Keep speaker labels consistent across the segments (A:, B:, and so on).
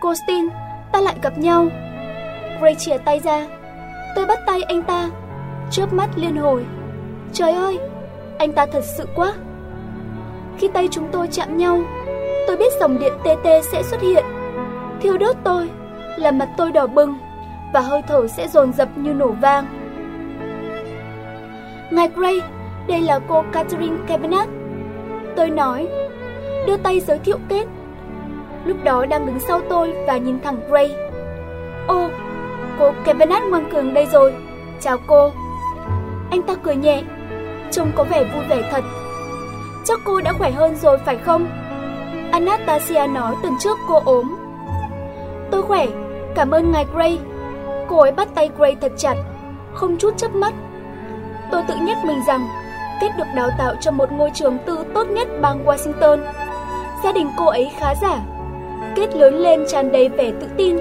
A: Cô Stin, ta lại gặp nhau. Gray chia tay ra. Tôi bắt tay anh ta, chớp mắt liên hồi. Trời ơi, anh ta thật sự quá. Khi tay chúng tôi chạm nhau, tôi biết dòng điện TT sẽ xuất hiện. Thiêu đốt tôi, làm mặt tôi đỏ bừng và hơi thở sẽ dồn dập như nổ vang. Ngài Gray, đây là cô Catherine Kavanagh. Tôi nói, đưa tay giới thiệu kết. Lúc đó đang đứng sau tôi và nhìn thẳng Gray. Ô, cô Kavanagh ngoan cường đây rồi. Chào cô. Anh ta cười nhẹ, trông có vẻ vui vẻ thật. Chắc cô đã khỏe hơn rồi phải không? Anastasia nói tuần trước cô ốm. Tôi khỏe, cảm ơn ngài Gray. Cô ấy bắt tay Gray thật chặt, không chút chớp mắt. Tôi tự nhắc mình rằng Kết được đào tạo trong một ngôi trường tư tốt nhất bang Washington. Gia đình cô ấy khá giả. Kết lớn lên tràn đầy vẻ tự tin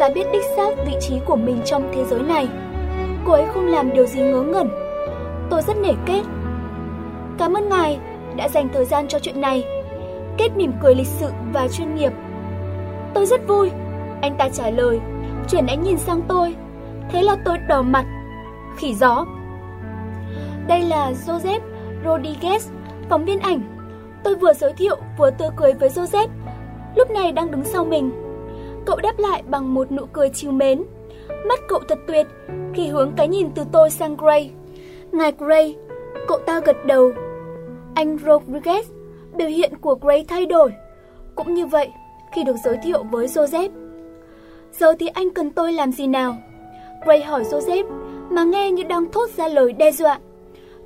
A: và biết đích xác vị trí của mình trong thế giới này. Cô ấy không làm điều gì ngớ ngẩn. Tôi rất nể Kết. Cảm ơn ngài đã dành thời gian cho chuyện này. Kết mỉm cười lịch sự và chuyên nghiệp. Tôi rất vui, anh ta trả lời, chuyển ánh nhìn sang tôi. Thế là tôi đỏ mặt. Khỉ gió. Đây là Joseph Rodriguez, phóng viên ảnh. Tôi vừa giới thiệu vừa tươi cười với Joseph, lúc này đang đứng sau mình. Cậu đáp lại bằng một nụ cười chiều mến. Mắt cậu thật tuyệt khi hướng cái nhìn từ tôi sang Gray. Ngài Gray, cậu ta gật đầu. Anh Rodriguez, biểu hiện của Gray thay đổi. Cũng như vậy, khi được giới thiệu với Joseph. Giờ thì anh cần tôi làm gì nào? Gray hỏi Joseph, mà nghe như đang thốt ra lời đe dọa.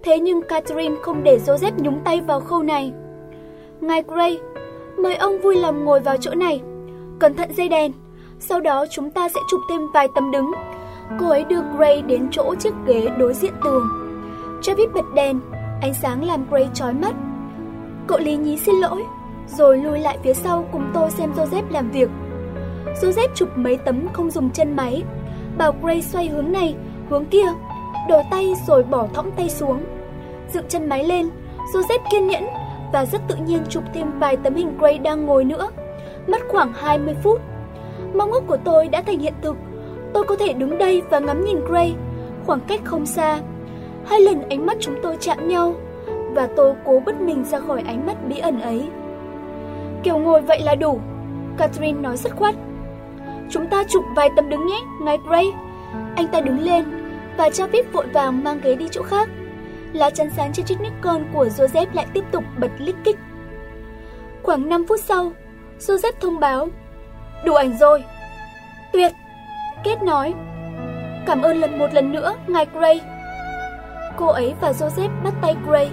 A: Thế nhưng Catherine không để Joseph nhúng tay vào khâu này. Ngài Gray, mời ông vui lòng ngồi vào chỗ này. Cẩn thận dây đèn, sau đó chúng ta sẽ chụp thêm vài tấm đứng. Cô ấy đưa Gray đến chỗ chiếc ghế đối diện tường. Travis bật đèn, ánh sáng làm Gray chói mắt. Cậu lý nhí xin lỗi, rồi lùi lại phía sau cùng tôi xem Joseph làm việc. Joseph chụp mấy tấm không dùng chân máy, bảo Gray xoay hướng này, hướng kia, đổi tay rồi bỏ thõng tay xuống. Dựng chân máy lên, Joseph kiên nhẫn và rất tự nhiên chụp thêm vài tấm hình Gray đang ngồi nữa. Mất khoảng 20 phút. Mong ước của tôi đã thành hiện thực. Tôi có thể đứng đây và ngắm nhìn Gray, khoảng cách không xa. Hai lần ánh mắt chúng tôi chạm nhau và tôi cố bứt mình ra khỏi ánh mắt bí ẩn ấy. Kiểu ngồi vậy là đủ, Catherine nói rất khoát. Chúng ta chụp vài tấm đứng nhé, ngài Gray. Anh ta đứng lên và cho Vip vội vàng mang ghế đi chỗ khác. Lá chắn sáng trên chiếc Nikon của Joseph lại tiếp tục bật lích kích. Khoảng 5 phút sau, Joseph thông báo, đủ ảnh rồi. Tuyệt, Kết nói, cảm ơn lần một lần nữa, ngài Gray. Cô ấy và Joseph bắt tay Gray.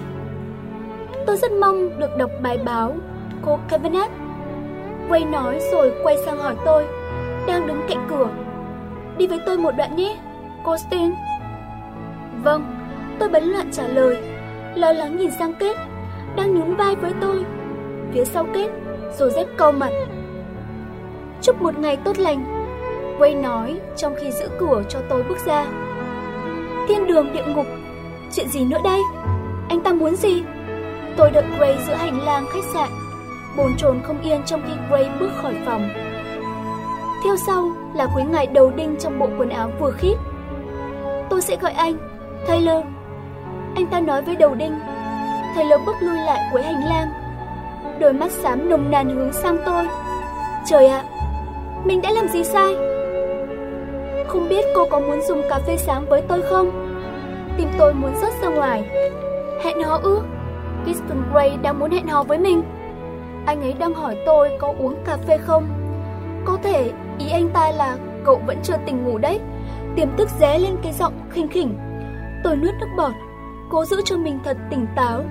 A: Tôi rất mong được đọc bài báo, cô Kavanagh. Gray nói rồi quay sang hỏi tôi, đang đứng cạnh cửa. Đi với tôi một đoạn nhé, cô Stein. Vâng, tôi bấn loạn trả lời, lo lắng nhìn sang Kết, đang nhún vai với tôi. Phía sau Kết, rồi dép câu mặt. Chúc một ngày tốt lành, Quay nói trong khi giữ cửa cho tôi bước ra. Thiên đường địa ngục, chuyện gì nữa đây? Anh ta muốn gì? Tôi đợi Gray giữa hành lang khách sạn, bồn chồn không yên trong khi Gray bước khỏi phòng. Theo sau là quý ngài đầu đinh trong bộ quần áo vừa khít. Tôi sẽ gọi anh, Taylor. Anh ta nói với đầu đinh. Thầy Taylor bước lui lại cuối hành lang. Đôi mắt xám nồng nàn hướng sang tôi. Trời ạ, mình đã làm gì sai? Không biết cô có muốn dùng cà phê sáng với tôi không? Tim tôi muốn rớt ra ngoài. Hẹn hò ư? Kristen Gray đang muốn hẹn hò với mình. Anh ấy đang hỏi tôi có uống cà phê không? Có thể ý anh ta là cậu vẫn chưa tỉnh ngủ đấy. Tiềm thức ré lên cái giọng khinh khỉnh. Tôi nuốt nước bọt, cố giữ cho mình thật tỉnh táo.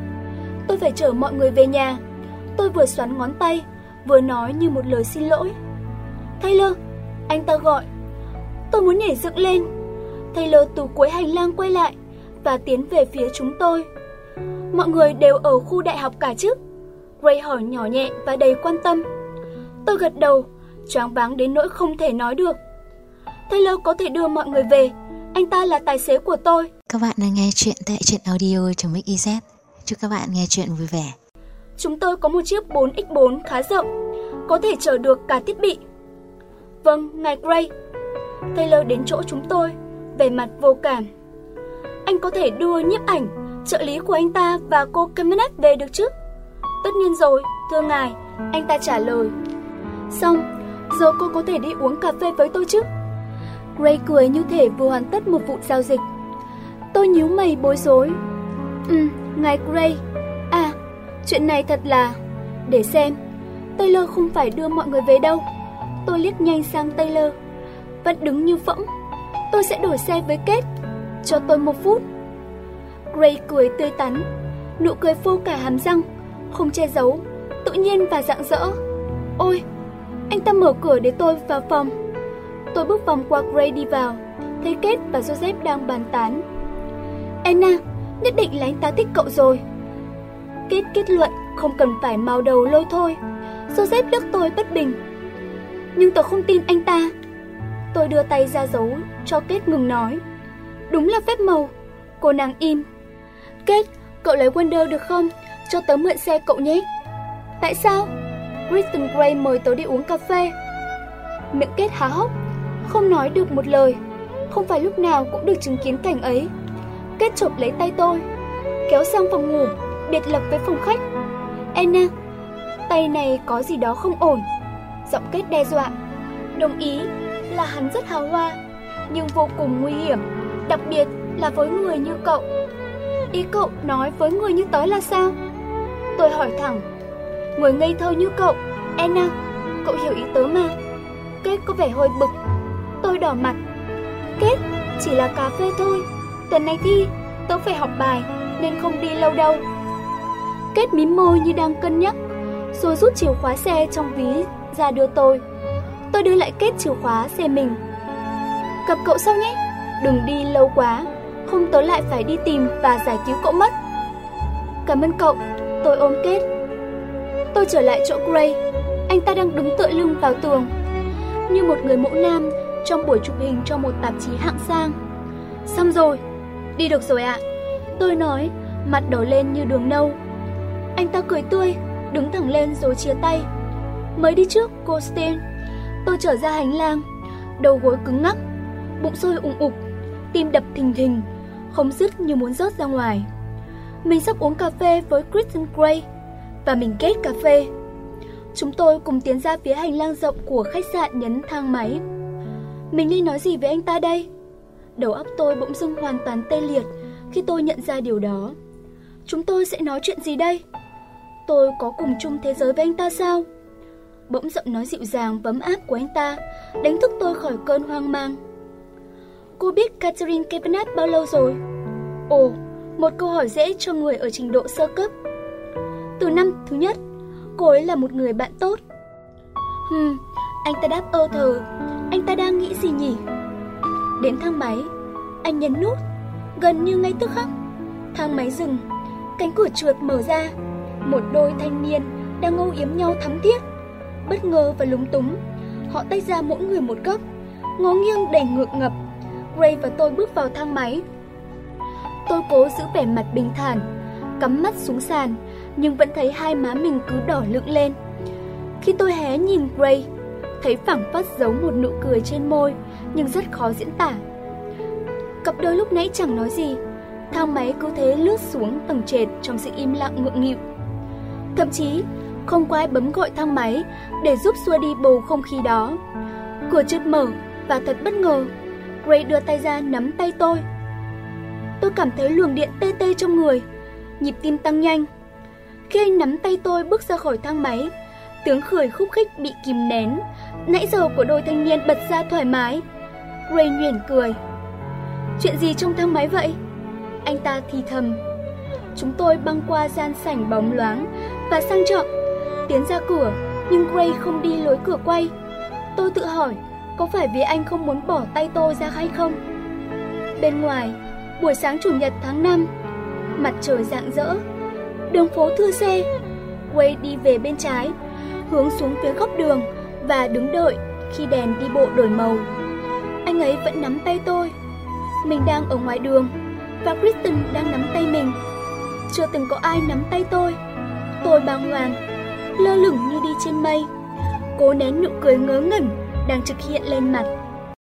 A: Tôi phải chở mọi người về nhà. Tôi vừa xoắn ngón tay, vừa nói như một lời xin lỗi. Taylor, anh ta gọi. Tôi muốn nhảy dựng lên. Taylor từ cuối hành lang quay lại và tiến về phía chúng tôi. Mọi người đều ở khu đại học cả chứ? Ray hỏi nhỏ nhẹ và đầy quan tâm. Tôi gật đầu, choáng váng đến nỗi không thể nói được. Taylor có thể đưa mọi người về, anh ta là tài xế của tôi.
B: Các bạn đang nghe chuyện tại truyện audio.mix.iz. Chúc các bạn nghe chuyện vui vẻ.
A: Chúng tôi có một chiếc 4x4 khá rộng, có thể chở được cả thiết bị. Vâng, ngài Gray. Taylor đến chỗ chúng tôi, về mặt vô cảm. Anh có thể đưa nhiếp ảnh, trợ lý của anh ta và cô Kemenet về được chứ? Tất nhiên rồi, thưa ngài, anh ta trả lời. Xong, giờ cô có thể đi uống cà phê với tôi chứ? Gray cười như thể vừa hoàn tất một vụ giao dịch. Tôi nhíu mày bối rối. Ừ, ngài Gray. À, chuyện này thật là... Để xem, Taylor không phải đưa mọi người về đâu. Tôi liếc nhanh sang Taylor. Vẫn đứng như phỗng. Tôi sẽ đổi xe với Kết. Cho tôi một phút. Gray cười tươi tắn. Nụ cười phô cả hàm răng. Không che giấu. Tự nhiên và rạng rỡ. Ôi, anh ta mở cửa để tôi vào phòng. Tôi bước vòng qua Gray đi vào. Thấy Kết và Joseph đang bàn tán. Anna, nhất định là anh ta thích cậu rồi. Kết kết luận không cần phải màu đầu lôi thôi. Joseph liếc tôi bất bình. Nhưng tôi không tin anh ta. Tôi đưa tay ra dấu cho Kết ngừng nói. Đúng là phép màu. Cô nàng im. Kết, cậu lấy Wonder được không? Cho tớ mượn xe cậu nhé. Tại sao? Kristen Gray mời tớ đi uống cà phê. Miệng Kết há hốc, không nói được một lời. Không phải lúc nào cũng được chứng kiến cảnh ấy. Kết chộp lấy tay tôi, kéo sang phòng ngủ, biệt lập với phòng khách. Anna, tay này có gì đó không ổn. Giọng Kết đe dọa. Đồng ý là hắn rất hào hoa, nhưng vô cùng nguy hiểm, đặc biệt là với người như cậu. Ý cậu nói với người như tớ là sao? Tôi hỏi thẳng. Người ngây thơ như cậu, Anna, cậu hiểu ý tớ mà. Kết có vẻ hơi bực. Tôi đỏ mặt. Kết, chỉ là cà phê thôi. Tuần này thi, tớ phải học bài nên không đi lâu đâu. Kết mím môi như đang cân nhắc, rồi rút chìa khóa xe trong ví ra đưa tôi. Tôi đưa lại Kết chìa khóa xe mình. Gặp cậu sau nhé, đừng đi lâu quá, không tớ lại phải đi tìm và giải cứu cậu mất. Cảm ơn cậu, tôi ôm Kết. Tôi trở lại chỗ Gray, anh ta đang đứng tựa lưng vào tường, như một người mẫu nam trong buổi chụp hình cho một tạp chí hạng sang. Xong rồi, đi được rồi ạ. Tôi nói, mặt đỏ lên như đường nâu. Anh ta cười tươi, đứng thẳng lên rồi chia tay. Mới đi trước, cô Stein. Tôi trở ra hành lang, đầu gối cứng ngắc, bụng sôi ủng ục, tim đập thình thình, không dứt như muốn rớt ra ngoài. Mình sắp uống cà phê với Kristen Gray và mình kết cà phê. Chúng tôi cùng tiến ra phía hành lang rộng của khách sạn nhấn thang máy. Mình nên nói gì với anh ta đây? Đầu óc tôi bỗng dưng hoàn toàn tê liệt khi tôi nhận ra điều đó. Chúng tôi sẽ nói chuyện gì đây? Tôi có cùng chung thế giới với anh ta sao? Bỗng giọng nói dịu dàng vấm áp của anh ta đánh thức tôi khỏi cơn hoang mang. Cô biết Catherine Kevenat bao lâu rồi? Ồ, một câu hỏi dễ cho người ở trình độ sơ cấp. Từ năm thứ nhất, cô ấy là một người bạn tốt. Hừm, anh ta đáp ơ thờ, anh ta đang nghĩ gì nhỉ? Đến thang máy, anh nhấn nút, gần như ngay tức khắc. Thang máy dừng, cánh cửa trượt mở ra, một đôi thanh niên đang ngâu yếm nhau thắm thiết. Bất ngờ và lúng túng, họ tách ra mỗi người một góc, ngó nghiêng đầy ngượng ngập. Gray và tôi bước vào thang máy. Tôi cố giữ vẻ mặt bình thản, cắm mắt xuống sàn, nhưng vẫn thấy hai má mình cứ đỏ lựng lên. Khi tôi hé nhìn Gray, thấy phẳng phất giấu một nụ cười trên môi, nhưng rất khó diễn tả. Cặp đôi lúc nãy chẳng nói gì, thang máy cứ thế lướt xuống tầng trệt trong sự im lặng ngượng nghịu. Thậm chí, không có ai bấm gọi thang máy để giúp xua đi bầu không khí đó. Cửa chợt mở và thật bất ngờ, Gray đưa tay ra nắm tay tôi. Tôi cảm thấy luồng điện tê tê trong người, nhịp tim tăng nhanh. Khi anh nắm tay tôi bước ra khỏi thang máy, tiếng cười khúc khích bị kìm nén, nãy giờ của đôi thanh niên bật ra thoải mái. Gray nhuyễn cười. Chuyện gì trong thang máy vậy? Anh ta thì thầm. Chúng tôi băng qua gian sảnh bóng loáng và sang trọng, tiến ra cửa, nhưng Gray không đi lối cửa quay. Tôi tự hỏi, có phải vì anh không muốn bỏ tay tôi ra hay không? Bên ngoài, buổi sáng chủ nhật tháng 5, mặt trời rạng rỡ, đường phố thưa xe. Gray đi về bên trái, hướng xuống phía góc đường và đứng đợi khi đèn đi bộ đổi màu. Anh ấy vẫn nắm tay tôi. Mình đang ở ngoài đường và Kristen đang nắm tay mình. Chưa từng có ai nắm tay tôi. Tôi bàng hoàng, lơ lửng như đi trên mây. Cố nén nụ cười ngớ ngẩn đang trực hiện lên mặt